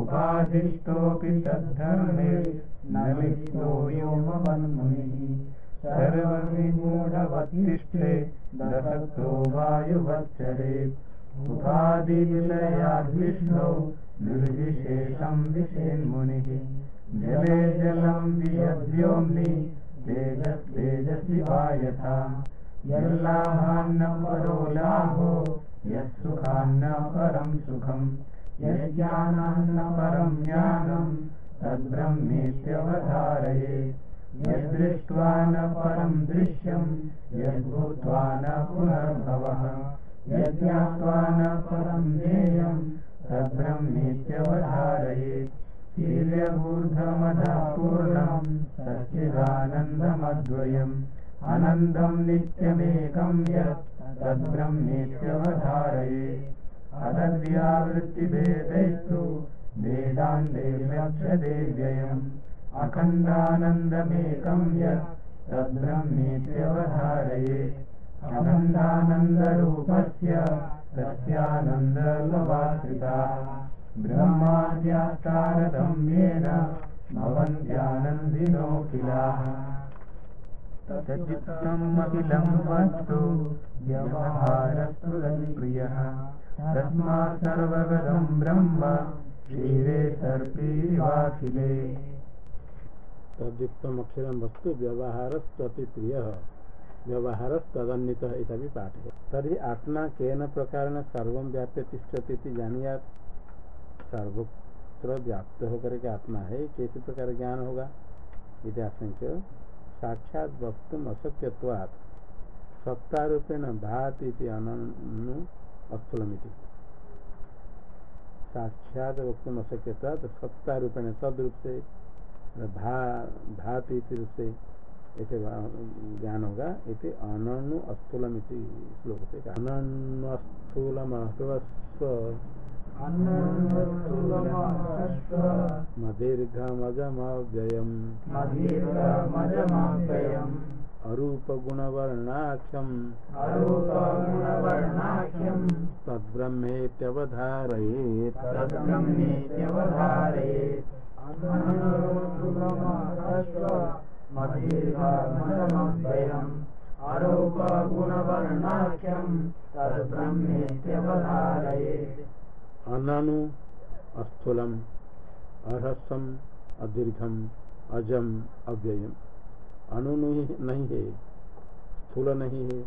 उपाधिष्टोऽपि लिप्तो योमवन्मुनिः सर्वविमूढवत्तिष्ठे दशक्तो वायुवच्चरे उपाधिविषयाद्विष्णौ निर्विशेषं विशेन्मुनिः। जले जलं वियद्व्योम्नि तेजस्तेजसि वा यथा यल्लाभान्न परो लाभो यत्सुखान्न परं सुखम् यज्ञानान्न परं ज्ञानं तद्ब्रह्मेत्यवधारये यद्दृष्ट्वा न परं दृश्यं यद्भूत्वा न पुनर्भवः। यज्ञात्वा न परं ज्ञेयं तद्ब्रह्मेत्यवधारये पूर्णं सच्चिदानन्दमद्वयम्। अनन्दं नित्यमेकं यत् तद्ब्रह्मेत्यवधारये अदव्यावृत्तिभेदैस्तु वेदान्ते लक्ष्यते व्ययम् अखण्डानन्दमेकं यत् तद्ब्रह्मेत्यवधारये। अनन्दानन्दरूपस्य तस्यानन्दलवाश्रिताः ब्रह्माद्यास्तारतम्येन भवन्त्यानन्दिनो किलाः। तच्चित्तमखिलं वस्तु व्यवहारस्तु प्रियः तस्मात् ब्रह्म वस्तु प्रिय। पाठ। है तरी आत्मा केन प्रकार सर्व व्याप्य तिष्ठती जानिया सर्वत्र व्याप्त होकर के आत्मा है कैसे प्रकार ज्ञान होगा? इतिहास साक्षात वक्तुम अशक्यवाद सत्ता रूपेण भाति अनु अस्थूलमिति साक्षात वक्तुम अशक्यवाद सत्ता रूपेण तद रूप से भा भाति रूप से ऐसे ज्ञान होगा इति अननु अस्थूलम इति श्लोक से अननु अस्थूलम मदीर्घमजमव्ययम्। मदीर्घमजमव्ययम्। अरूप गुणवर्णाख्यम तद्ब्रह्मेत्यवधारयेत्। अननु अस्थूलम अरहस्यम अदीर्घम अजम अव्ययम। अणु नहीं है स्थूल नहीं है,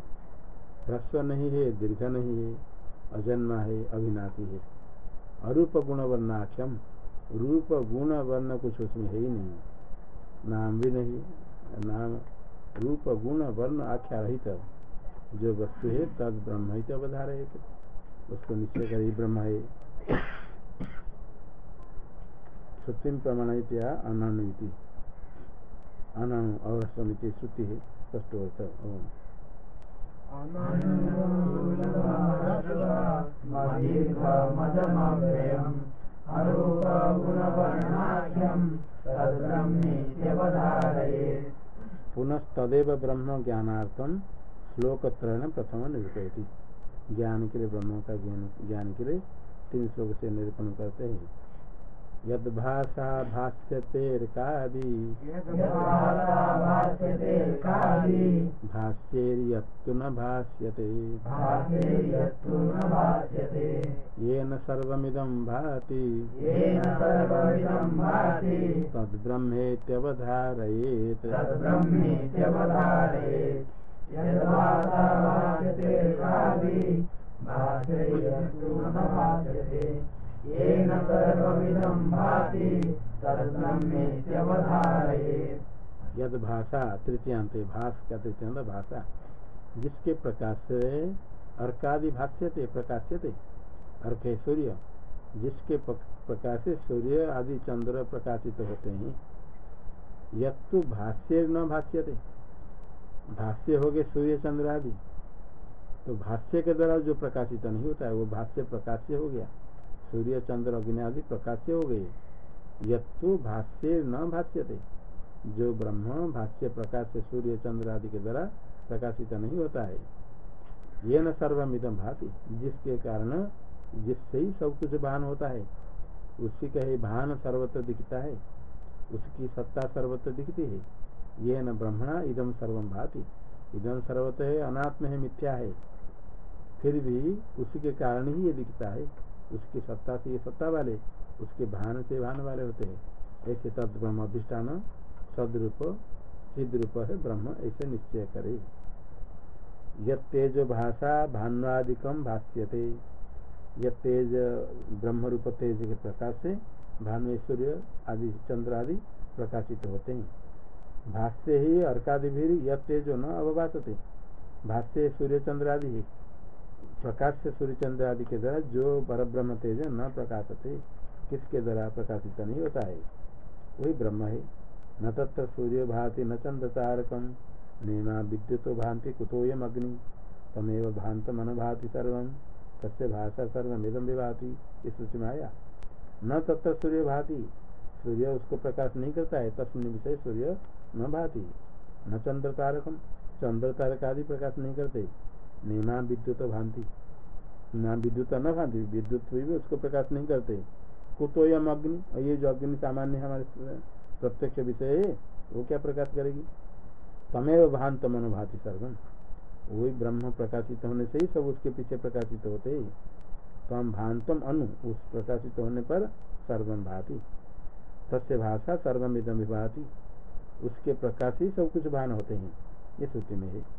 ह्रस्व नहीं है, दीर्घ नहीं है, अजन्मा है, अविनाशी है। अरूप गुण वर्णाख्यम रूप गुण वर्ण कुछ उसमें है ही नहीं। नाम भी नहीं, नाम, रूप गुण वर्ण आख्या रहित। जो वस्तु है, तद ब्रह्म ही अवधार है। उसको निश्चय कर ही ब्रह्म है। श्रुति प्रमाण अननुति अननु अवश्यमिति श्रुति है स्पष्ट अर्थ पुनस्तदेव ब्रह्म ज्ञानार्थम श्लोक प्रथम निरूपयती। ज्ञान के लिए ब्रह्म का ज्ञान ज्ञान के लिए तीन श्लोक से निरूपण करते हैं। यद भाषा भाष्यतेर्कादि। यद्भाषा भाष्येर्यत्तु न भाष्यते। येन सर्वमिदं भाति। तद्ब्रह्मेत्यवधारयेत्। न भाष्यते। यद भाषा तृतीयांत भाष का तृतीयांत भाषा। जिसके प्रकाश से अर्कादि भाष्यते, प्रकाश्यते। अर्क है सूर्य। जिसके प्रकाश से सूर्य आदि चंद्र प्रकाशित तो होते हैं, यत्तु भाष्य न भाष्यते। भाष्य हो गए सूर्य चंद्र आदि। तो भाष्य के द्वारा जो प्रकाशित नहीं होता है, वो भाष्य प्रकाश्य हो गया। सूर्य चंद्र अग्नि आदि प्रकाश्य हो गए। यत्तु भाष्य न भाष्यते। जो ब्रह्म भाष्य प्रकाश से सूर्य चंद्र आदि के द्वारा प्रकाशित नहीं होता है, ये न सर्वमिदम भाति, जिसके कारण जिससे ही सब कुछ भान होता है, उसी का ही भान सर्वत्र दिखता है, उसकी सत्ता सर्वत्र दिखती है। ये न ब्रह्मणा इदम सर्वम भाति। इदम सर्वत है अनात्म है, मिथ्या है। फिर भी उसी के कारण ही ये दिखता है। उसकी सत्ता से ये सत्ता वाले, उसके भान से भान वाले होते हैं। ऐसे तद ब्रह्म अधिष्ठान, सदरूप सिद्ध रूप है, ब्रह्म ऐसे निश्चय करे। यद तेज भाषा भानुआदिकम भाष्यते। यद तेज ब्रह्म रूप तेज के प्रकाश से भानु सूर्य आदि, चंद्र आदि प्रकाशित होते हैं। भाष्य ही अर्कादि भी यद तेजो न अवभाषते भाष्य सूर्य, चंद्र आदि है। प्रकाश से सूर्य चंद्र आदि के द्वारा जो पर ब्रह्म तेज न प्रकाशते, किसके द्वारा प्रकाशित नहीं होता है? वही ब्रह्म है। न तत्र सूर्य भाति न चंद्र तारकम नेमा विद्युतो भांति कुतोयम अग्नि, तमेव भांतम अनुभाति सर्वम, तस्य भाषा सर्वमिदम विभाति इस सूची में आया न तत्र सूर्य भाति, सूर्य उसको प्रकाश नहीं करता है, तस्मिन विषय सूर्य न भाति। न चंद्र तारकम चंद्र तारक आदि प्रकाश नहीं करते। नेमा विद्युत भांति। ना विद्युत न भांति, विद्युत भी उसको प्रकाश नहीं करते। कुतोयम अग्नि, और ये जो अग्नि सामान्य हमारे प्रत्यक्ष विषय है, वो क्या प्रकाश करेगी? तमेव भांत मनोभाति सर्वम। वही ब्रह्म प्रकाशित होने से ही सब उसके पीछे प्रकाशित होते ही। तम भांतम अनु, उस प्रकाशित होने पर सर्वम भाति। तस्य भाषा सर्वम इदम विभाति। उसके प्रकाश ही सब कुछ भान होते हैं, ये श्रुति में है।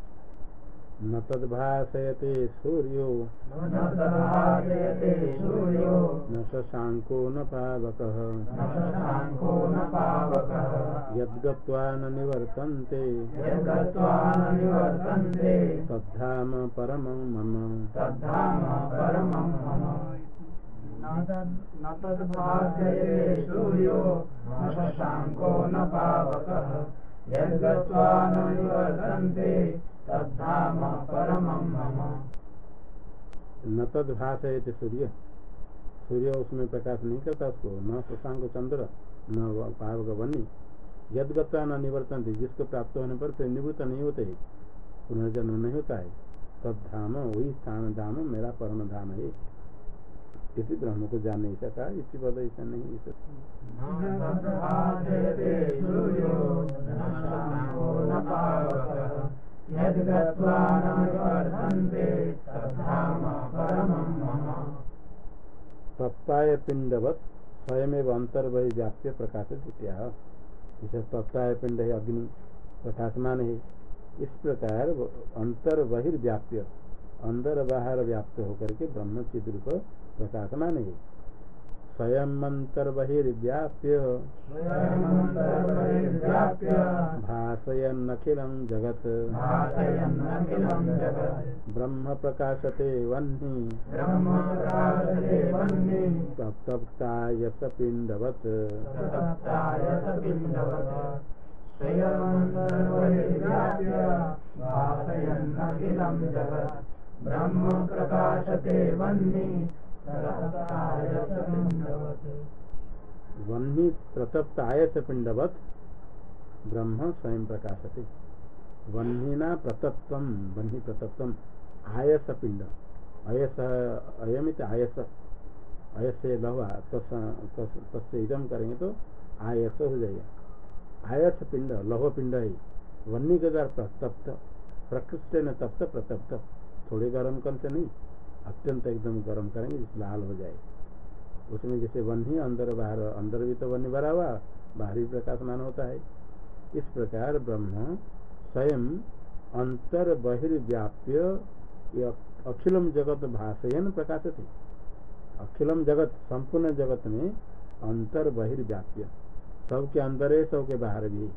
न तद्भासयते सूर्यो। न शशाङ्को न पावकः। यद्गत्वा न निवर्तन्ते। तद्धाम परमं मम। न तद्भासयते सूर्यो, न शशाङ्को न पावकः। न तद भाषयते सूर्य। सूर्य उसमें प्रकाश नहीं करता उसको। न शशांक चंद्र न पावक बनी यदगत्वा न निवर्तन थे जिसको प्राप्त होने पर फिर निवृत्त नहीं होते। पुनर्जन्म नहीं होता है। तब धाम वही स्थान धाम मेरा परम धाम है। इसी ब्रह्म को जान नहीं सका इसी पद ऐसा नहीं इस। तत्ताय पिंडवत स्वयं अंतर्वय व्याप्य प्रकाशित इत्या। जैसे तत्ताय पिंड है अग्नि प्रकाशमान है। इस प्रकार अंतर बहिर्व्याप्य अंदर बाहर व्याप्त होकर के ब्रह्म चिद रूप प्रकाशमान है। स्वयं अंतर बहिर्व्याप्य स्वयमन्तर्बहिर्व्याप्य भाषयन्नखिलं जगत्। ब्रह्म प्रकाशते वह्नि। तप्ताय पिण्डवत्। ब्रह्म प्रकाशते वह्नि। स प्रतप्त आयस पिंडवत ब्रह्म स्वयं प्रकाशते। वह्निना प्रतत्व, वह्नि प्रतत्व, आयस पिंड अयस अयमित आयस। अयस से लवा तस्य इदम करेंगे तो आयस हो जाएगा। आयस पिंड लौह पिंड है। वन्नी के द्वारा प्रतप्त, प्रकृष्ट न तप्त, प्रतप्त। थोड़े गर्म कर से नहीं। अत्यंत एकदम गर्म करेंगे जिस लाल हो जाए उसमें जैसे वन ही अंदर बाहर, अंदर भी तो वन्नी भरा हुआ, बाहर भी प्रकाशमान होता है। इस प्रकार ब्रह्म स्वयं अंतर बहिर्व्याप्य अखिलम जगत भाषयन प्रकाशते। अखिलम जगत, संपूर्ण जगत में अंतर बहिर्व्याप्य सबके अंदर है, सबके बाहर भी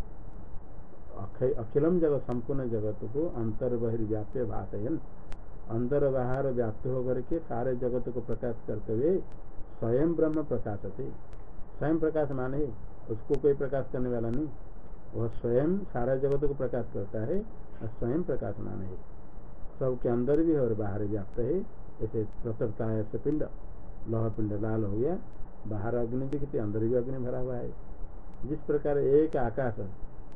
अखिलम जगत, संपूर्ण जगत को अंतर बहिर्व्याप्य भाषयन। अंदर बाहर व्याप्त होकर के सारे जगत को प्रकाश करते हुए स्वयं ब्रह्म प्रकाशते। स्वयं प्रकाश माने उसको कोई प्रकाश करने वाला नहीं। वह स्वयं सारा जगत को प्रकाश करता है और स्वयं प्रकाश माने। है सबके अंदर भी और बाहर व्याप्त है। ऐसे प्रतरता है, ऐसे पिंड। लोह पिंड लाल हो गया। बाहर अग्नि दिखती, अंदर भी अग्नि भरा हुआ है। जिस प्रकार एक आकाश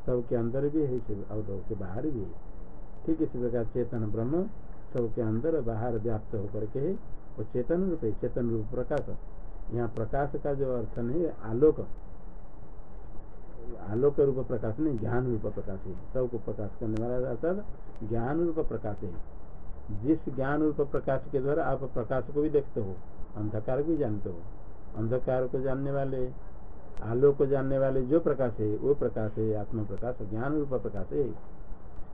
सबके अंदर भी है और सबके बाहर भी है। ठीक इसी प्रकार चेतन ब्रह्म सबके अंदर बाहर व्याप्त होकर के वो चेतन रूप है, चेतन रूप प्रकाश। यहाँ प्रकाश का जो अर्थ नहीं, आलोक। आलोक रूप प्रकाश नहीं, ज्ञान रूप प्रकाश है। सबको प्रकाश करने वाला अर्थात ज्ञान रूप प्रकाश है। जिस ज्ञान रूप प्रकाश के द्वारा आप प्रकाश को भी देखते हो, अंधकार भी जानते हो। अंधकार को जानने वाले, आलोक को जानने वाले जो प्रकाश है, वो प्रकाश है आत्म प्रकाश ज्ञान रूप प्रकाश है।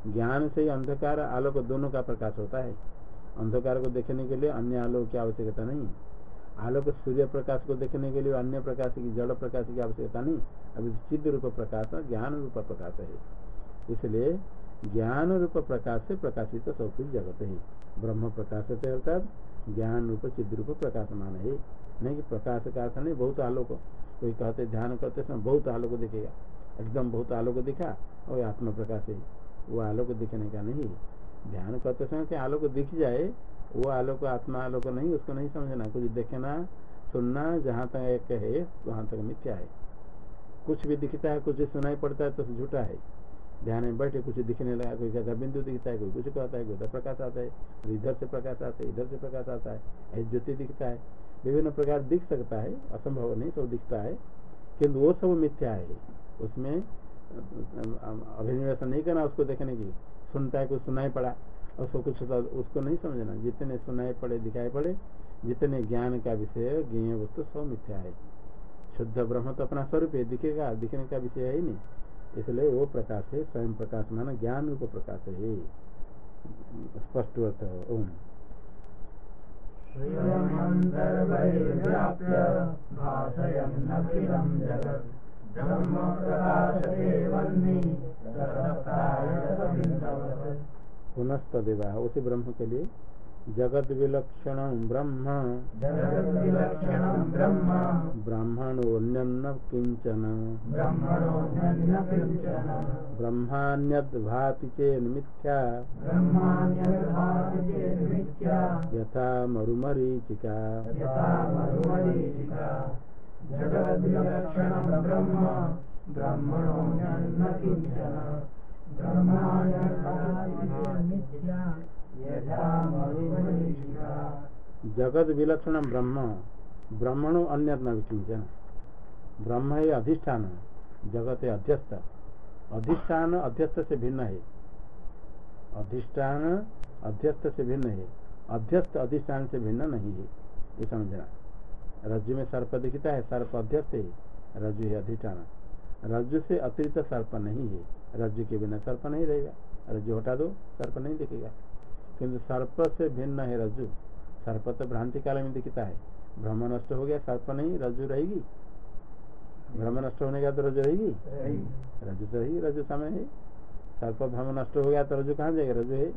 ज्ञान से अंधकार, आलोक दोनों का प्रकाश होता है। अंधकार को देखने के लिए अन्य आलोक की आवश्यकता नहीं आलोक सूर्य प्रकाश को देखने के लिए अन्य प्रकाश की, जड़ प्रकाश की आवश्यकता नहीं अभी चिद्ध रूप प्रकाश, ज्ञान रूप प्रकाश है। इसलिए ज्ञान रूप प्रकाश से प्रकाशित सब कुछ जगत है। ब्रह्म प्रकाश अर्थात ज्ञान रूप चिद्ध रूप प्रकाश मान है। नहीं कि प्रकाश का अर्थ नहीं, बहुत आलोक। कोई कहते ध्यान करते समय बहुत आलोक दिखेगा। एकदम बहुत आलोक दिखा और आत्म प्रकाश है। वो आलोक दिखने का नहीं। ध्यान करते समय कि आलोक दिख जाए, वो आलोक आत्मा आलोक नहीं, उसको नहीं समझना। कुछ देखना, सुनना, जहाँ तक है, वहाँ तक मिथ्या है। कुछ भी दिखता है, कुछ सुनाई पड़ता है तो झूठा है। ध्यान में बैठे, कुछ दिखने लगा, कोई कहता बिंदु दिखता है, कोई कुछ कहता है, कोई प्रकाश आता है इधर से प्रकाश आता है, इधर से प्रकाश आता है ज्योति दिखता है। विभिन्न प्रकार दिख सकता है, असंभव नहीं सब दिखता है। किंतु वो सब मिथ्या है। उसमें अभिनिवेश नहीं करना उसको देखने की सुनता है कुछ सुनाई पड़ा, उसको कुछ उसको नहीं समझना। जितने सुनाई पड़े, दिखाई पड़े, जितने ज्ञान का विषय ज्ञेय वस्तु सब मिथ्या है। शुद्ध ब्रह्म तो अपना स्वरूप है, दिखेगा, दिखने का विषय है ही नहीं। इसलिए वो प्रकाश है, स्वयं प्रकाश माना ज्ञान रूप प्रकाश है। स्पष्ट अर्थ ओम। पुनस्तदेवा, उसी ब्रह्म के लिए। जगत विलक्षण ब्रह्म। ब्राह्मणोन्यन्न किंचन ब्रह्मान्यद भाति चेन मिथ्या। यथा मरुमरीचिका। जगद्विलक्षणं ब्रह्म यथा जगत विलक्षण ब्रह्म ब्रह्मणो अन्य न किंचन ब्रह्म है अधिष्ठान, जगत है अध्यस्त। अधिष्ठान अध्यस्त से भिन्न है। अधिष्ठान अध्यस्त से भिन्न है। अध्यस्त अधिष्ठान से भिन्न नहीं है ये समझना रज्जु में सर्प दिखता है सर्प अध्यस्त है रज्जु है अधिष्ठान। रज्जु से अतिरिक्त सर्प नहीं है रज्जु के बिना सर्प नहीं रहेगा। रज्जु हटा दो सर्प नहीं दिखेगा। किंतु सर्प से भिन्न है रज्जु। सर्प तो भ्रांति काल में दिखता है। भ्रम नष्ट हो गया सर्प नहीं रज्जु रहेगी। भ्रम नष्ट होने का तो रज्जु रहेगी? रज्जु तो रहेगी रज्जु समय है। सर्प भ्रम नष्ट हो गया तो रज्जु कहाँ जाएगा? रज्जु है।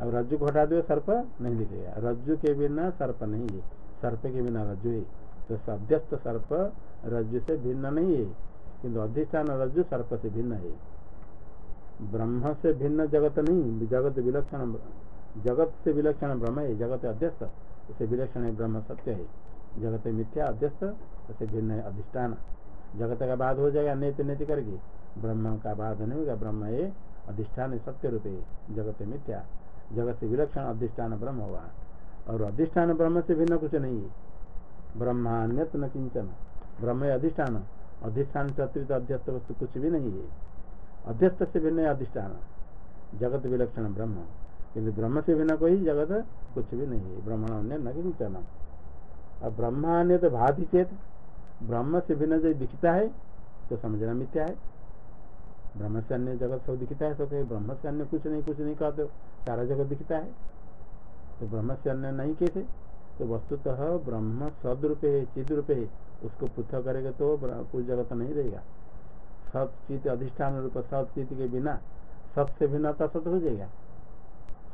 अब रज्जु को हटा दो सर्प नहीं दिखेगा। रज्जु के बिना सर्प नहीं है। सर्प के बिना रज्जु है। तो सद्यस्त सर्प रज्जु से भिन्न नहीं है, किंतु अधिष्ठान रज्जु सर्प से भिन्न है। ब्रह्म से भिन्न जगत नहीं, जगत विलक्षण जगत से विलक्षण ब्रह्म है, जगत अध्यस्त उसे विलक्षण है, ब्रह्म सत्य है। जगत मिथ्या अध्यस्त उसे भिन्न है, अधिष्ठान। जगत का बाद हो जाएगा, नेति नेति करके ब्रह्म का बाद नहीं होगा, ब्रह्म है, अधिष्ठान सत्य रूपे जगत मिथ्या। जगत से विलक्षण, अधिष्ठान ब्रह्म हुआ और अधिष्ठान ब्रह्म से भिन्न कुछ नहीं है। ब्रह्मान्यत न किंचन। ब्रह्म अधिष्ठान। अधिष्ठान से अतिरिक्त अध्यस्त वस्तु कुछ भी नहीं है। अध्यस्त से भिन्न अधिष्ठान। जगत विलक्षण ब्रह्म। किन्तु ब्रह्म से भिन्न कोई जगत कुछ भी नहीं है। ब्रह्मण अन्य न किंचन। अब ब्रह्मान्य तो भाति चेत। ब्रह्म से भिन्न जो दिखता है तो समझना मिथ्या है। ब्रह्म से अन्य जगत सब दिखता है तो कहीं ब्रह्म से अन्य कुछ नहीं कुछ नहीं कहते सारा जगत दिखता है। तो ब्रह्म से अन्य नहीं कैसे तो वस्तुतः ब्रह्म सदरूप है चिद रूप है उसको पृथक करेगा तो कुछ जगत नहीं रहेगा। सत चित अधिष्ठान रूप, सत चित के बिना सत से तो असत हो जाएगा।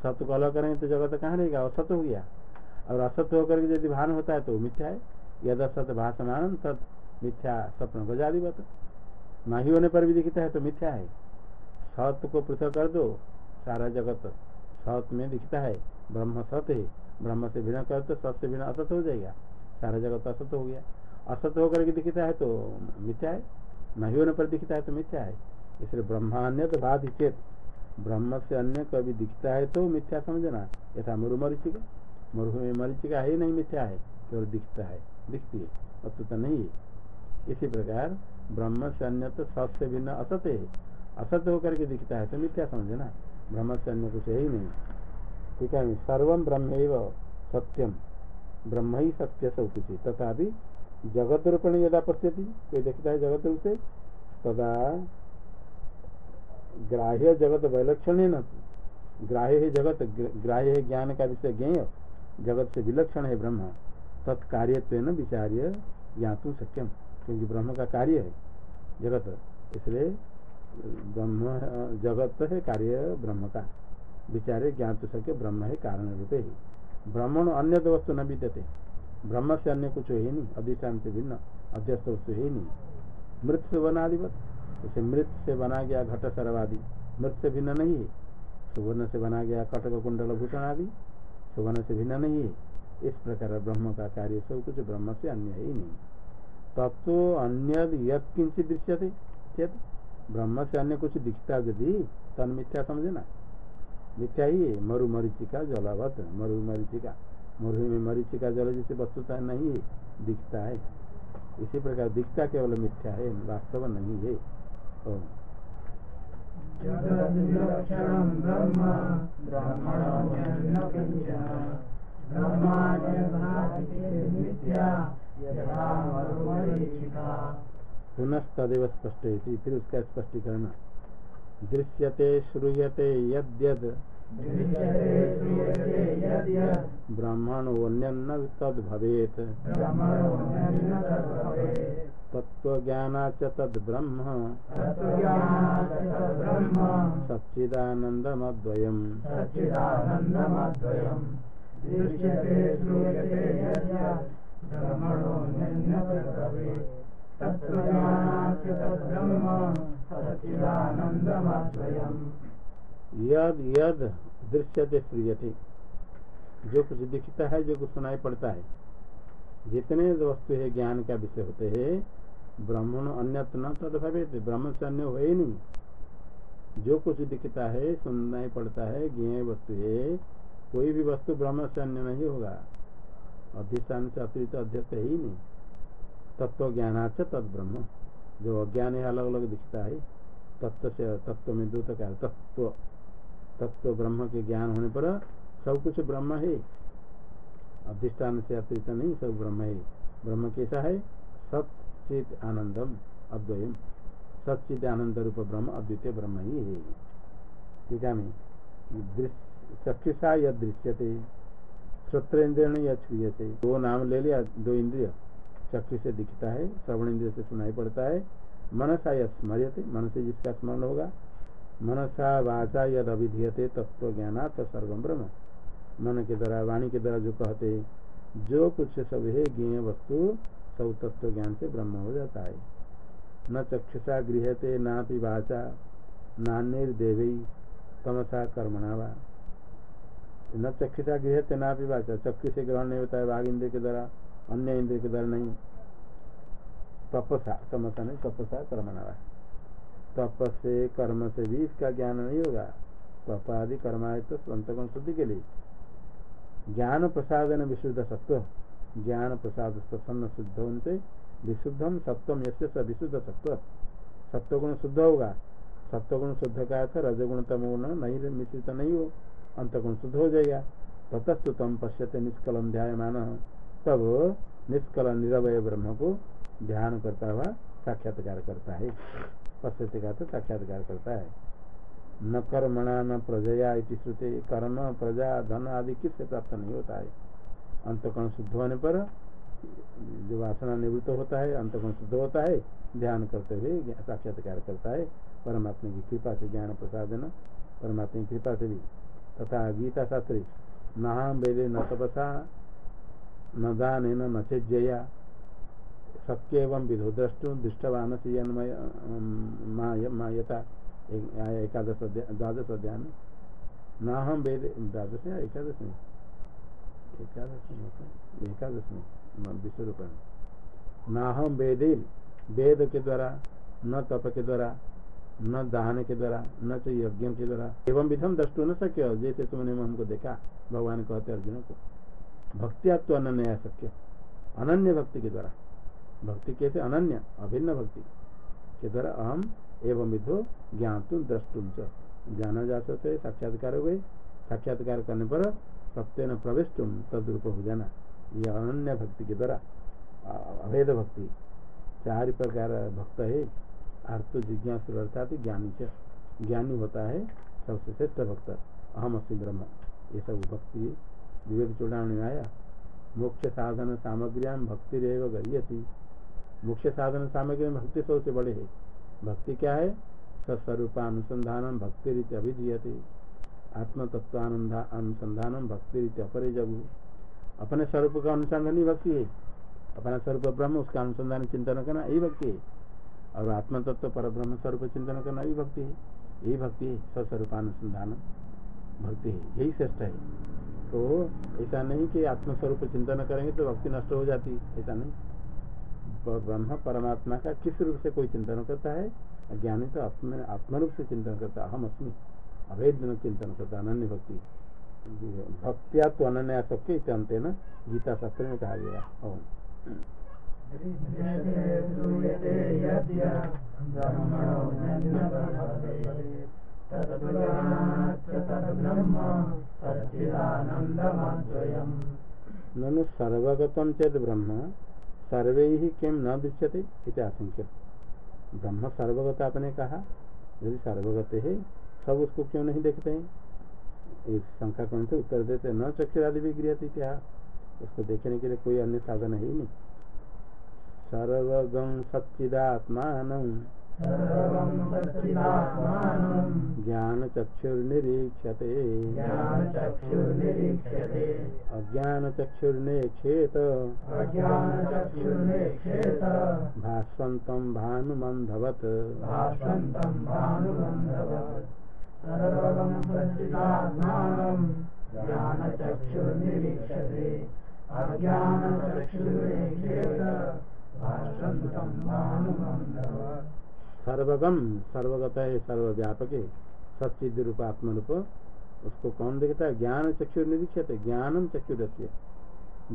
सत को अलग करेंगे तो जगत कहाँ रहेगा? असत हो गया। और असत होकर के यदि भान होता है तो मिथ्या है। यद असत भाषमान सत मिथ्या स्वप्न को जादिवत नहीं होने पर भी दिखता है तो मिथ्या है। सत को पृथक कर दो, सारा जगत सत में दिखता है, ब्रह्म सत है। ब्रह्म से बिना कर तो सत से बिना असत हो जाएगा। सारा जगत असत हो गया। असत होकर के दिखता है तो मिथ्या है। नहीं होने पर दिखता है तो मिथ्या है। इसलिए ब्रह्मान्य तो बाध चेत ब्रह्म से अन्य कभी दिखता है तो मिथ्या समझना। यथा मरु मरीचिका। मरु में मरीचिका है, नहीं मिथ्या है। केवल दिखता है, दिखती है वस्तुता नहीं है। इसी प्रकार ब्रह्म से अन्य तो सत से भिन्न असत है। असत होकर के दिखता है तो मिथ्या समझना। ब्रह्म से अन्य कुछ है ही नहीं। ठीक है सर्वम ब्रह्म सत्यम ब्रह्म ही सत्य कुछ है तथा जगत रूपेण यदा पश्यति, कोई देखता है जगत रूप से, तदा ग्राह्य जगत वैलक्षण है न। ग्राह्य है जगत, ग्र- ग्राह्य है ज्ञान का विषय ज्ञेय। जगत से विलक्षण है ब्रह्म। तत्कार्यत्व न विचार्य ज्ञातुम सक्यम क्योंकि ब्रह्म का कार्य है जगत। इसलिए ब्रह्म, जगत तो है, कार्य ब्रह्म का। विचारे ज्ञान तो सके ब्रह्म है, कारण रूपे ही। ब्रह्मण अन्य वस्तु न विद्यते ब्रह्म से अन्य कुछ है नहीं, अधिष्ठान से भिन्न, अध्यस्त वस्तु है नहीं। मृत से बना जैसे मृत से बना गया घट सरवादि। मृत से भिन्न नहीं है। सुवर्ण से बना गया कटक, कुंडल, भूषण आदि। सुवर्ण से भिन्न नहीं है। इस प्रकार ब्रह्म का कार्य सब कुछ ब्रह्म से अन्य है ही नहीं। तत्व अन्य यद किंचित दृश्यते, चेत ब्रह्म से अन्य कुछ दिखता यदि तन मिथ्या समझना। मिथ्या ही मरु मरीचिका, जलावत, मरु मरीचिका। मरु में मरीचिका, जल जैसे वस्तुता नहीं है, दिखता है। इसी प्रकार दिखता केवल मिथ्या है, वास्तव नहीं है। जगद्विलक्षणं ब्रह्म पुनस्तदेव स्पष्ट फिर उसका स्पष्टीकरण। दृश्यते श्रूयते यद्यद। ब्रह्मणोऽन्यन्न तद् भवेत् तद्भवेत्। ब्रह्म तत्त्वज्ञानात् तद्ब्रह्म। सच्चिदानन्दमद्वयम्। दृश्यते श्रूयते यद्यत् ब्रह्मणोऽन्यन्न तद्भवेत्। यद यद दृश्यते श्रूयते। जो कुछ दिखता है, जो कुछ सुनाई पड़ता है, जितने वस्तु है, ज्ञान का विषय होते हैं, ब्राह्मण अन्य न तद भवेत ब्रह्म से अन्य हो ही नहीं। जो कुछ दिखता है, सुनाई पड़ता है ज्ञेय वस्तु है, कोई भी वस्तु ब्रह्म से अन्य नहीं होगा। अधिष्ठान से अतिरिक्त अध्यक्ष ही नहीं। तत्व ज्ञानार्थ तद ब्रह्म जो अज्ञान है अलग अलग दिखता है। तत्व से, तत्व में दूत का तत्व तत्व ब्रह्म के ज्ञान होने पर सब कुछ ब्रह्म है। अधिष्ठान से अतिरिक्त नहीं, सब ब्रह्म है। ब्रह्म कैसा है? सचित आनंदम, अद्वयम। सचित आनंद रूप ब्रह्म, अद्वितीय ब्रह्म ही है। ठीक है, मैं। चक्षुषा यद दृश्यते श्रोत्रेन्द्रिय यद छूयते दो नाम ले लिया, दो इंद्रिय। चक्षु से दिखता है, श्रवण इंद्रिय से सुनाई पड़ता है। मनसा यद स्मर्यते मन से जिसका स्मरण होगा। मनसा वाचा यद अभिधीयते तत्व ज्ञानात सर्वम ब्रह्म। मन के द्वारा, वाणी के द्वारा जो कहते जो कुछ सब है, ज्ञेय वस्तु, सब तत्व ज्ञान से ब्रह्म हो जाता है। न चक्षुषा गृहते ना वाचा नान्यदेवी तमसा कर्मणा वा न चक्षुषा गृहते ना वाचा, चक्षु से ग्रहण नहीं होता है वाघ इंद्र के द्वारा। अन्य इंद्र के द्वारा नहीं तपसा, तमसा नहीं, तपसा कर्मणा तप से कर्म से भी इसका ज्ञान नहीं होगा। तप आदि कर्म आदि तो अंतगुण शुद्धि के लिए। ज्ञान प्रसादन विशुद्ध सत्व। ज्ञान प्रसाद प्रसन्न शुद्ध उनसे विशुद्धम सत्वम यसे विशुद्ध सत्व। सत्वगुण शुद्ध होगा। सत्वगुण शुद्ध का अर्थ रजगुण तम गुण नहीं, मिश्रित नहीं हो। अंतगुण शुद्ध हो जाएगा। ततस्तु तम पश्यते निष्कलम ध्यायमान। तब निष्कल निरवय ब्रह्म को ध्यान करता हुआ साक्षात्कार करता है। पश्यते का तो साक्षात्कार करता है। न कर्मणा, न प्रजया इति श्रुते, कर्म, प्रजा, धन आदि किससे प्राप्त नहीं होता है। अंतकर्ण शुद्ध होने पर जो वासना निवृत्त होता है, अंतकर्ण शुद्ध होता है, ध्यान करते हुए साक्षात्कार करता है। परमात्मा की कृपा से ज्ञान प्रसादन, परमात्मा की कृपा से भी। तथा गीता शास्त्री, नहा वेदे न तपसा न दान न चेजया सत्य एवं विधो द्रष्टु दृष्टवान से मायता। एकादश द्वादश अध्याय। में न हम वेद द्वादश या एकादश? में एकादश में एकादश में विश्व रूप में न हम वेदे वेद के द्वारा, न तप के द्वारा, न दान के द्वारा, न तो यज्ञ के द्वारा, एवं विधम दृष्टु न सक्य जैसे तुमने हमको देखा, भगवान कहते अर्जुन को। भक्तिया तो अनन्य शक्य अनन्य भक्ति के द्वारा। भक्ति कैसे? अनन्य, अभिन्न भक्ति के द्वारा अहम एवं विधो ज्ञातुम द्रष्टुम च। जाना जा सकते साक्षात्कार हुए साक्षात्कार करने पर सत्य न प्रवेशुम तद्रूप हो जाना। ये अनन्य भक्ति के द्वारा। अभेद भक्ति। चार प्रकार भक्त है। आर्थ जिज्ञास, अर्थात ज्ञानी च। ज्ञानी होता है सबसे श्रेष्ठ भक्त। अहम अस्म ब्रह्म। ये सब भक्ति विवेक चूड़ाण में आया मुख्य साधन सामग्रियाँ भक्ति रेव गरीयती मुख्य साधन सामग्री में भक्ति सबसे बड़े है। भक्ति क्या है? सस्वरूपानुसंधान भक्ति रीति अभिधीयते। आत्म तत्वानंदा अनुसंधान भक्ति रीति अपरे जगु अपने स्वरूप का अनुसंधान ही भक्ति है। अपना स्वरूप ब्रह्म, उसका अनुसंधान चिंतन करना यही भक्ति है। और आत्म तत्व पर ब्रह्म स्वरूप चिंतन करना भी भक्ति है। यही भक्ति है स्वस्वरूपानुसंधान भक्ति है, यही श्रेष्ठ है। तो ऐसा नहीं कि आत्मस्वरूप चिंतन करेंगे तो भक्ति नष्ट हो जाती ऐसा नहीं। ब्रह्म परमात्मा का किस रूप से कोई चिंतन करता है? ज्ञानी तो आत्म आत्मरूप से चिंतन करता है। हम अस्मी। अवैध चिंतन करता अनन्य भक्ति। भक्तिया तो अनन्या सबके अंत न गीता शास्त्र में कहा गया ओम ननु सर्वगतम चेत ब्रह्म, सर्वे ही किम न दृश्यते इति आशंक्य। ब्रह्म सर्वगत आपने कहा, यदि सर्वगत है, सब उसको क्यों नहीं देखते हैं? इस शंका कौन से उत्तर देते न चक्षुरादि भी गृहती क्या उसको देखने के लिए कोई अन्य साधन है ही नहीं। सर्वगम सच्चिदात्मान ज्ञान चक्षुर्निरीक्षते अज्ञान चक्षुर्नेक्षेत भास्वन्तं भानुमन्धवत्। ज्ञानचक्षुर्निरीक्षते। अज्ञानचक्षुर्नेक्षेत। भास्वन्तं भानुमन्धवत्। सर्वगम, सर्वगत है, सर्वव्यापक। है सचिद रूप आत्म रूप उसको कौन देखता है? ज्ञान चक्षु निरीक्षित है, ज्ञानम चक्षु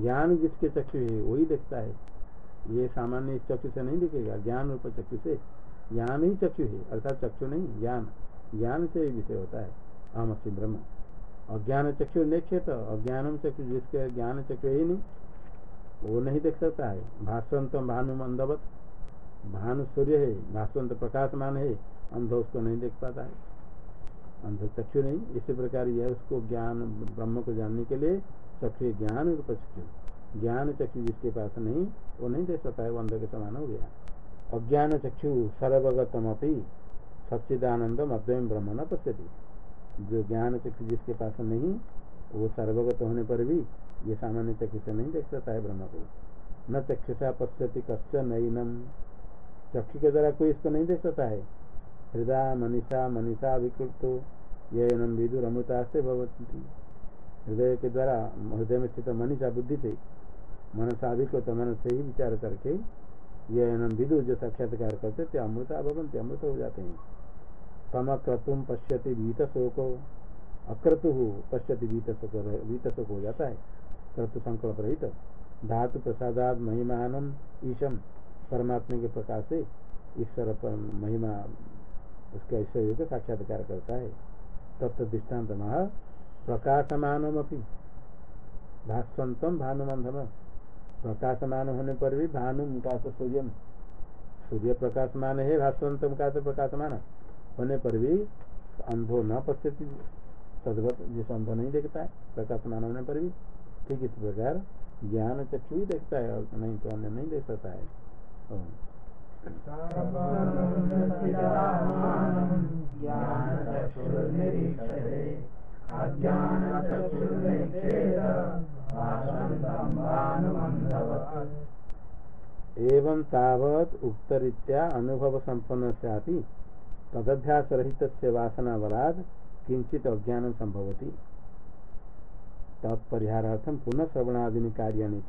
ज्ञान जिसके चक्षु है, वही देखता है। ये सामान्य चक्षु से नहीं दिखेगा, ज्ञान रूप चक्षु से। ज्ञान ही चक्षु है, अर्थात चक्षु नहीं, ज्ञान। ज्ञान से ही विषय होता है अहम अस्म ब्रह्म। अज्ञान चक्षु निक्षेत अज्ञानम चक्षु जिसके ज्ञान चक्षु ही नहीं, वो नहीं देख सकता है। भाषवंत भानु मंदवत भानु सूर्य है भास्वंत प्रकाशमान है, अंध उसको नहीं देख पाता है। अंध चक्षु नहीं, इसी प्रकार यह उसको ज्ञान, ब्रह्म को जानने के लिए चक्षु ज्ञान रूप चक्षु। ज्ञान चक्षु जिसके पास नहीं, वो नहीं देख सकता है, वो अंध के समान हो गया। अज्ञान चक्षु सर्वगतम अपनी सच्चिदानंदम अद्वयम ब्रह्म न पश्यति। जो ज्ञान चक्षु जिसके पास नहीं, वो सर्वगत होने पर भी ये सामान्य चक्षु से नहीं देख सकता है ब्रह्म को। न चक्षुषा पश्यति कश्च नईनम चक्षु के द्वारा कोई इसको नहीं देख सकता है। हृदय मनीषा मनीषा विकृत यह विदुर, अमृता से भगवती हृदय के द्वारा, हृदय में स्थित मनीषा बुद्धि से, मनसा विकृत, मन से ही विचार करके ये एनम विदु जो साक्षात्कार करते थे, अमृत भवंती अमृत हो जाते हैं। समक्रतुम पश्यति भीत शोको अक्रतु पश्यति भीत शोक भीत शोक हो जाता है। क्रतु संकल्प रहित धातु प्रसादात महिमानम ईशम। परमात्मा के प्रकाश से ईश्वर पर महिमा, उसके ऐश्वर्य को साक्षात्कार करता है। तत्व दृष्टांत महा प्रकाशमानम अपनी भास्वंतम भानुमंधम प्रकाशमान होने पर भी भानु का तो सूर्य सूर्य प्रकाशमान है, भास्वंतम का तो प्रकाशमान। होने पर भी अंधो न पश्यति तदवत जिस अंधो नहीं देखता है, प्रकाशमान होने पर भी। ठीक इस प्रकार ज्ञान चक्षु ही देखता है, और नहीं तो अन्य नहीं देख सकता है। एवं तावत उक्तरीत्या अनुभव संपन्न से तदभ्यास रहित वासनावराद किंचित अज्ञान संभवती तत्परिहार्थम पुनः श्रवणादि कार्याणि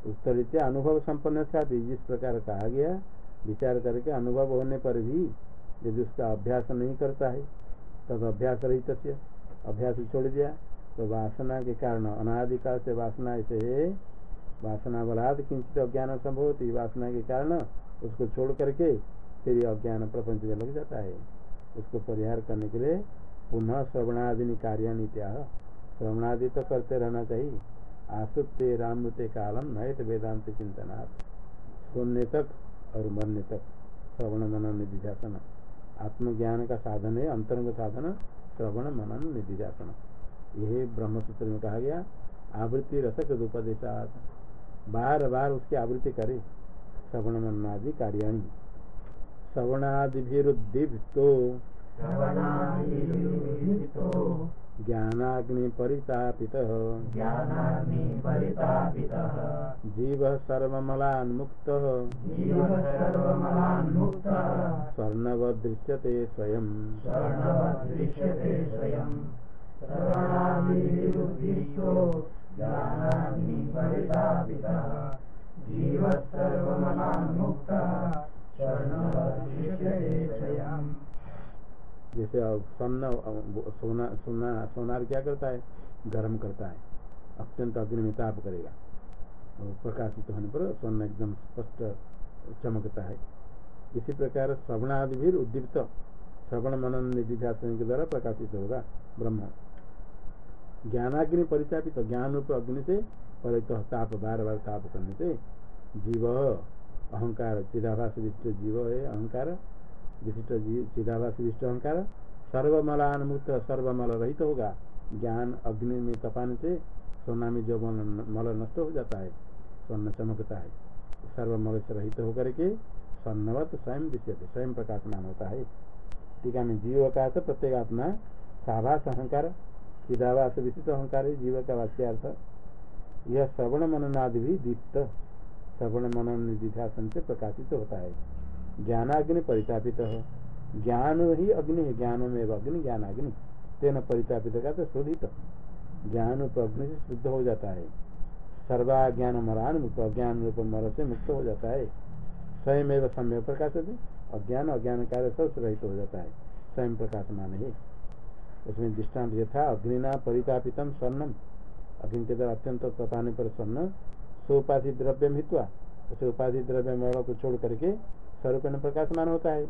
क्या उक्तरीत्या अनुभव संपन्न से जिस प्रकार कहा गया, विचार करके अनुभव होने पर भी यदि उसका अभ्यास नहीं करता है, तब अभ्यास रहित से अभ्यास छोड़ दिया। तो वासना के कारण अनादिकाल से वासना ऐसे है, वासना बलाद किंचित अज्ञान संभव होती, वासना के कारण उसको छोड़ करके फिर अज्ञान प्रपंच में लग जाता है। उसको परिहार करने के लिए पुनः श्रवणादि कार्यानि त्याग श्रवणादि तो करते रहना चाहिए। आसुते रामते कालम नयत वेदांत चिंतनात्। सुनने तक और मरने तक, श्रवण मनन निधिध्यासन। आत्मज्ञान का साधन है, अंतरंग साधन, श्रवण मनन निधिध्यासन। यही ब्रह्मसूत्र में कहा गया, आवृत्ति रसक उपदेशात बार बार उसकी आवृत्ति करे, श्रवण मननादि कार्याणी। श्रवणादिभिरुद्दीप्तो ज्ञानाग्नि परितापितः। ज्ञानाग्नि परितापितः। जीव सर्वमलान्मुक्तः जीवः सर्वमलान्मुक्तः स्वर्णवदृश्यते स्वयं। स्वर्णवदृश्यते स्वयं। श्रवणादिविरुद्धितो ज्ञानाग्नि परितापितः। जीवः सर्वमलान्मुक्तः स्वर्णवदृश्यते स्वयम् जैसे स्वर्ण सोना सोना, सोनार क्या करता है? गर्म करता है। अत्यंत अग्नि में ताप करेगा। और प्रकाशित होने पर स्वर्ण एकदम स्पष्ट चमकता है। इसी प्रकार श्रवणादि भी उद्दीप्त, श्रवण मनन निधिध्यासन के द्वारा प्रकाशित होगा ब्रह्म। ज्ञानाग्नि परिचापित ज्ञान रूप अग्नि से परित ताप बार बार ताप करने से जीव अहंकार, चिदाभास जीव है, अहंकार। विशिष्ट चिदाभास विशिष्ट अहंकार सर्वमलान मुक्त सर्वमल रहित तो होगा। ज्ञान, अग्नि में तपाने से सोना में जो मल मल नष्ट हो जाता है, स्वर्ण चमकता है। सर्वमल से रहित तो होकर के स्वर्णवत स्वयं विषयते स्वयं प्रकाशमान होता है। टीका में जीव का अर्थ प्रत्येक आत्मा, साभास अहंकार, चिदाभास विशिष्ट अहंकार है जीव का वाक्यार्थ यह श्रवण मननादि भी दीप्त, श्रवण मनन निधिध्यासन से प्रकाशित होता है। ज्ञानाग्नि परितापित है। ज्ञान ही अग्नि है, ज्ञान में अग्नि ज्ञानाग्नि तेन परितापित का तो शोधित। ज्ञान रूप अग्नि से शुद्ध हो जाता है। सर्वाज्ञान मरान मुक्त, अज्ञान रूप मर से मुक्त हो जाता है। स्वयं एवं समय प्रकाश अज्ञान अज्ञान कार्य सब रहित हो जाता है। स्वयं प्रकाशमान है। उसमें दृष्टांत ये था, अग्निना परितापितम स्वर्णम। अग्नि के द्वारा अत्यंत तपाने पर स्वर्ण सोपाधि द्रव्य हित्वा। उसे उपाधि द्रव्य मल को छोड़ करके स्वरूप में प्रकाशमान होता है।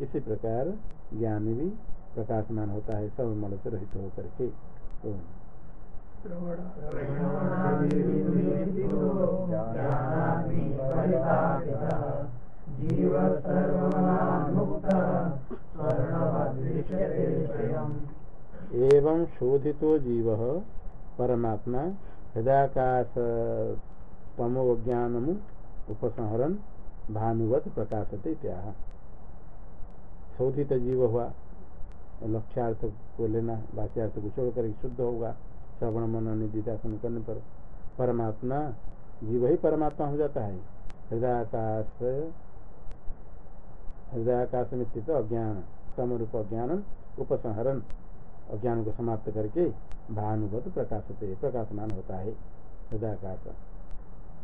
इसी प्रकार ज्ञान भी प्रकाशमान होता है, सब मल से रहित होकर के। एवं शोधितो जीव परमात्मा हृदयाकाश तमोज्ञानम उपसंहरन भानुवत प्रकाशते त्या शोधित जीव हुआ, लक्ष्यार्थ को लेना वाच्यार्थ को छोड़ कर शुद्ध होगा, श्रवण, मन निधिध्यासन करने पर परमात्मा, जीव ही परमात्मा हो जाता है। हृदयाकाश हृदयाकाश में स्थित अज्ञान तम रूप अज्ञान, उपसंहरण, अज्ञान को समाप्त करके भानुभूत प्रकाशते, प्रकाशमान होता है। हृदयाकाश।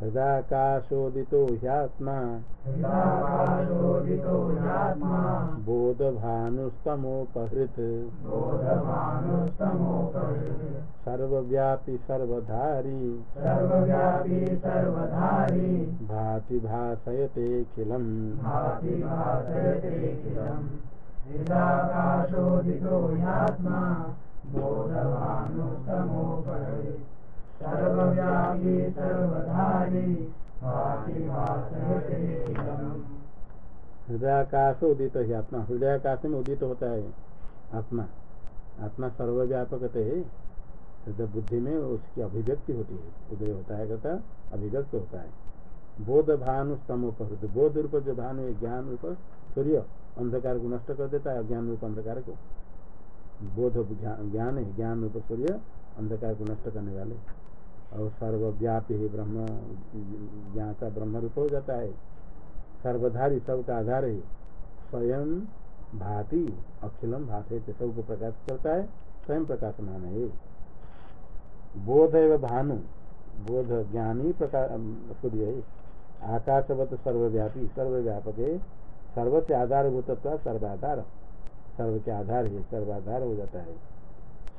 हृदाकाशोदितो ह्यात्मा। बोधभानुस्तमोपहृत्। सर्वव्यापी सर्वधारी। भाति भासयतेऽखिलम् हृदाकाशोदितो यात्मा बोधमानुस्तमोपहृत् सर्वव्यापी, सर्वधारी उदित है आत्मा। हृदयाकाश में उदित होता है आत्मा। आत्मा सर्वव्यापक है। हृदय बुद्धि में उसकी अभिव्यक्ति होती है। उदय होता है कहता अभिव्यक्त होता है। बोध भानु स्तमोपहृत बोध रूप जो भानु है, ज्ञान रूप, सूर्य अंधकार को नष्ट कर देता है अज्ञान रूप अंधकार को। बोध ज्ञान है, ज्ञान रूप सूर्य अंधकार को नष्ट करने वाले। और सर्वव्यापी है ब्रह्म ज्ञान का ब्रह्म रूप हो जाता है। सर्वधारी सबका आधार है। स्वयं भाति, अखिलम भाषे सबको प्रकाश करता है। स्वयं प्रकाशमान है। बोध एवं भानु, बोध ज्ञानी प्रकाश सूर्य आकाशवत सर्वव्यापी, सर्वव्यापक है सर्व से आधारभूतत्व सर्वाधार। सर्व के आधार है, सर्वाधार हो जाता है।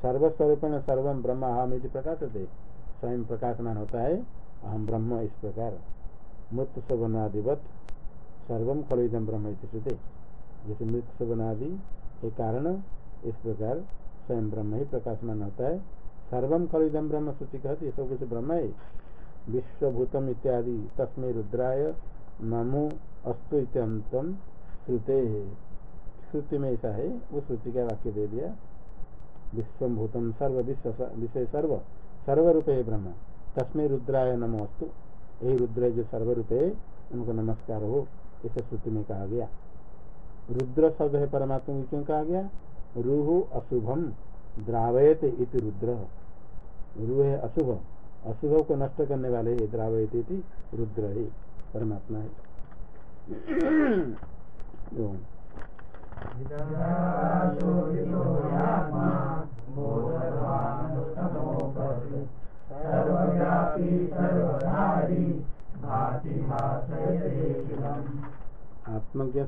सर्वस्वरूपेण सर्वम ब्रह्म अहम प्रकाश है स्वयं प्रकाशमान होता है अहम ब्रह्म इस प्रकार। मृत शोभनादिवत सर्वम खलुदम ब्रह्म श्रुते। जैसे मृत शोभनादि के कारण इस प्रकार स्वयं ब्रह्म ही प्रकाशमान होता है। सर्वम खलुदम ब्रह्म श्रुति कहती सब कुछ ब्रह्म है। विश्वभूतम इत्यादि, तस्में रुद्राय नमो अस्तु इत्यंतम श्रुते। श्रुति में ऐसा है वो श्रुति का वाक्य दे दिया। विश्वभूतम सर्व विश्व विषय सर्व। सर्व रूपे ब्रह्म। तस्में रुद्राय नमो अस्तु यही रुद्र जो सर्व रूपे उनको नमस्कार हो। इसे श्रुति में कहा गया, रुद्र शब्द है परमात्मा को क्यों कहा गया? रूह अशुभम द्रावयत इति रुद्र। रूह है अशुभ। अशुभ को नष्ट करने वाले है द्रावयत रुद्र है परमात्मा है। आत्मज्ञ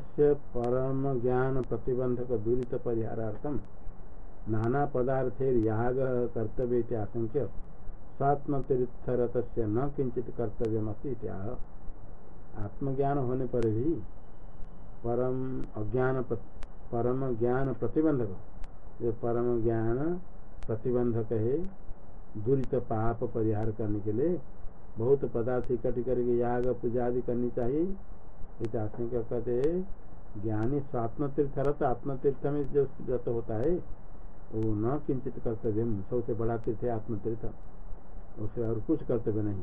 परम ज्ञान प्रतिबंधक दूरित परिहारार्थम नाना पदार्थे याग कर्तव्य आशंक्य स्वात्म तीर्थरत न किंचित कर्तव्यमस्ती आत्मज्ञान होने पर भी परम अज्ञान परम ज्ञान प्रतिबंधक। जो परम ज्ञान प्रतिबंधक है, दूरित पाप परिहार करने के लिए। बहुत पदार्थ इकट्ठी करके याग पूजा आदि करनी चाहिए। इस आशंका कहते ज्ञानी स्वात्म तीर्थ रथ आत्म तीर्थ में जो रत होता है, वो न किंचित कर्तव्य सबसे बड़ा तीर्थ है आत्म तीर्थ उसे और कुछ कर्तव्य नहीं।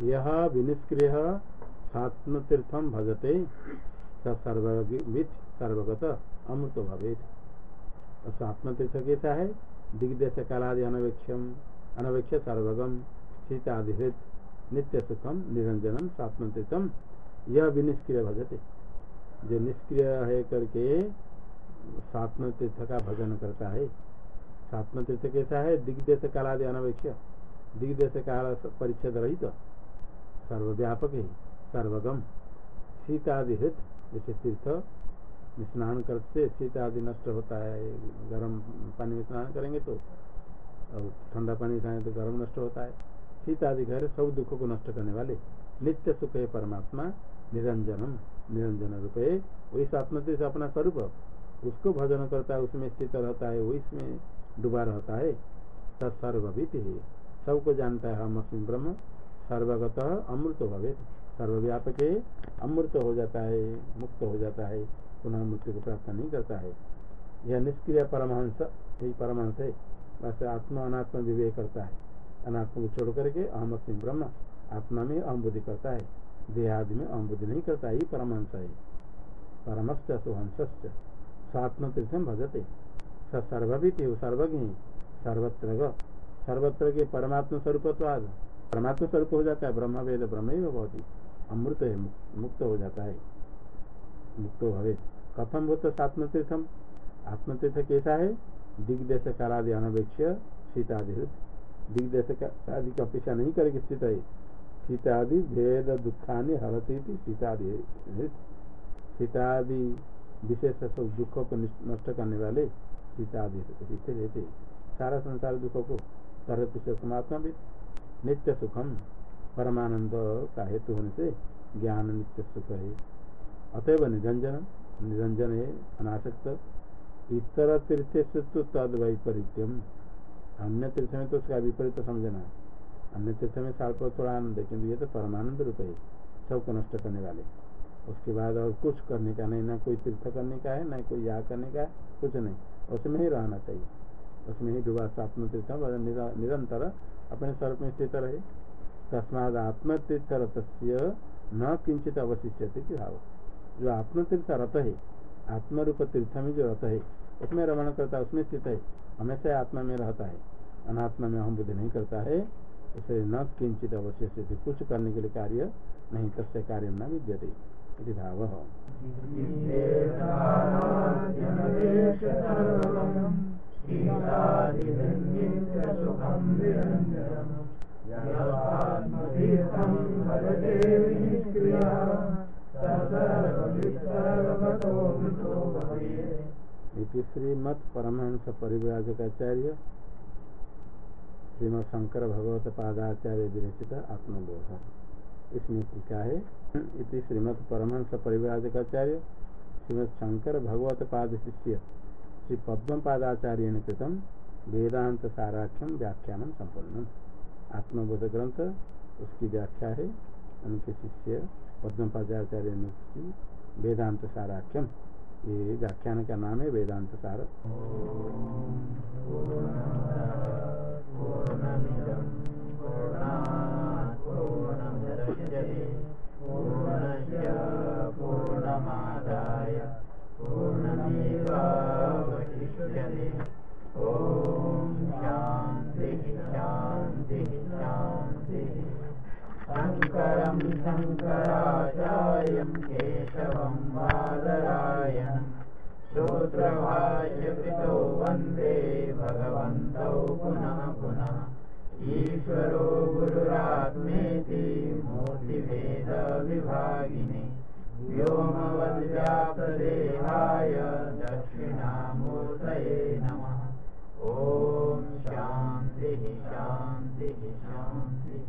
यह विनिष्क्रिय तीर्थम भजते सर्वगत अमृत भवेत। स्वात्म तीर्थ कैसा है? दिग्देश कालादि अनवेक्षम अनवेक्ष सर्वगम शीताधिहृत नित्य सुखम निरंजनम स्वात्म तीर्थम यह भी निष्क्रिय भजते। जो निष्क्रिय है करके स्वात्म तीर्थ का भजन करता है। स्वात्म तीर्थ कैसा है? दिग्देश कालादि अनवेक्ष दिग्देश काल परिच्छेद रहित। तो। सर्वव्यापक है। सर्वगम। शीतादिहृत जैसे तीर्थ स्नान करते शीत आदि नष्ट होता है। गर्म पानी में स्नान करेंगे तो और ठंडा पानी खाएँ तो गर्म नष्ट होता है। शीत आदि घर सब दुखों को नष्ट करने वाले। नित्य सुख है परमात्मा, निरंजनम, निरंजन रूप है वही आत्मतीर्थ अपना स्वरूप। उसको भजन करता है, उसमें स्थित रहता है वही इसमें डूबा रहता है। सर्वभित है। सबको जानता है, हम अस्म ब्रह्म। सर्वगत अमृत भवे सर्वव्यापक है अमृत हो जाता है, मुक्त हो जाता है। पुनः मृत्यु को प्राप्त नहीं करता है। यह निष्क्रिय परमहंस, यही परमहंस है। बस आत्मा अनात्म विवेक करता है। अनात्म को छोड़ करके अहम सिंह ब्रह्म, आत्मा में अहम बुद्धि करता है। देहादि में अहम बुद्धि नहीं करता ही परमहंस है। परमश्च सुहंस स्वात्म तीर्थम भजते सर्ववित सर्वज्ञ सर्वत्र सर्वत्र के परमात्म स्वरूपत्वाद। परमात्म स्वरूप हो जाता है, ब्रह्म वेद ब्रह्म बहुत ही अमृत है मुक्त हो जाता है। मुक्त भवे। कथम भूत आत्मतीर्थम आत्मतीर्थ कैसा है? दिग्देश कालादि अनवेक्ष सीतादि दिग्देश आदि का अपेक्षा नहीं करके स्थित है। सीतादि भेद दुखानि हरती सीतादि सीतादि विशेष सब दुखों को नष्ट करने वाले सीतादि सीते रहते सारा संसार दुखों को तरत सुखमात्मा भी नित्य सुखम, परमानंद का हेतु होने से ज्ञान नित्य सुख है। अतएव निरंजन निरंजन है, अनासक्त। इतर तीर्थ से तो तद वैपरीत्यम अन्य तीर्थ में तो उसका विपरीत समझना अन्य तीर्थ में साल पर थोड़ा आनंद है, किंतु ये तो परमानंद रूप है सबको नष्ट करने वाले। उसके बाद और कुछ करने का नहीं, ना कोई तीर्थ करने का है, ना कोई या करने का कुछ नहीं। उसमें ही रहना चाहिए। उसमें ही डूबा आत्म तीर्थ निरंतर अपने स्वरूप में स्थित रहे। तस्माद आत्मतीर्थ रथ न किंचित अवशिष्य भाव। जो आत्मतीर्थ रत है, आत्मरूप तीर्थ में जो रथ है, उसमें रमण करता है उसमें स्थित है। हमेशा आत्मा में रहता है। अनात्मा में हम बुद्धि नहीं करता है। उसे न किंचित अवश्य कुछ करने के लिए कार्य नहीं, तस्य कार्य न विद्यते भाव। श्रीमद परमहंस परिव्राजकाचार्य श्रीमद शंकर भगवत पादाचार्य विरचित आत्मबोध। इसमें टीका है। इति श्रीमद परमहंस परिव्राजकाचार्य श्रीमद शंकर भगवत पाद शिष्य श्री पद्म पादाचार्य ने कृतम वेदांत साराख्यम व्याख्यान संपन्न आत्मबोध ग्रंथ उसकी व्याख्या है। उनके शिष्य पद्म पादाचार्य ने वेदांत साराख्यम ये व्याख्यान का नाम है वेदांत सार। पूर्णमादाय पूर्णमेवावशिष्यते शङ्करं शङ्कराचार्यं केशवं बादरायणं श्रोत्रभाष्यकृतौ वन्दे भगवन्तौ पुनः पुनः। ईश्वरो गुरुरात्मेति मूर्तिभेदविभागिने। व्योमवद्व्याप्तदेहाय दक्षिणामूर्तये नमः। ॐ शान्तिः शान्तिः शान्तिः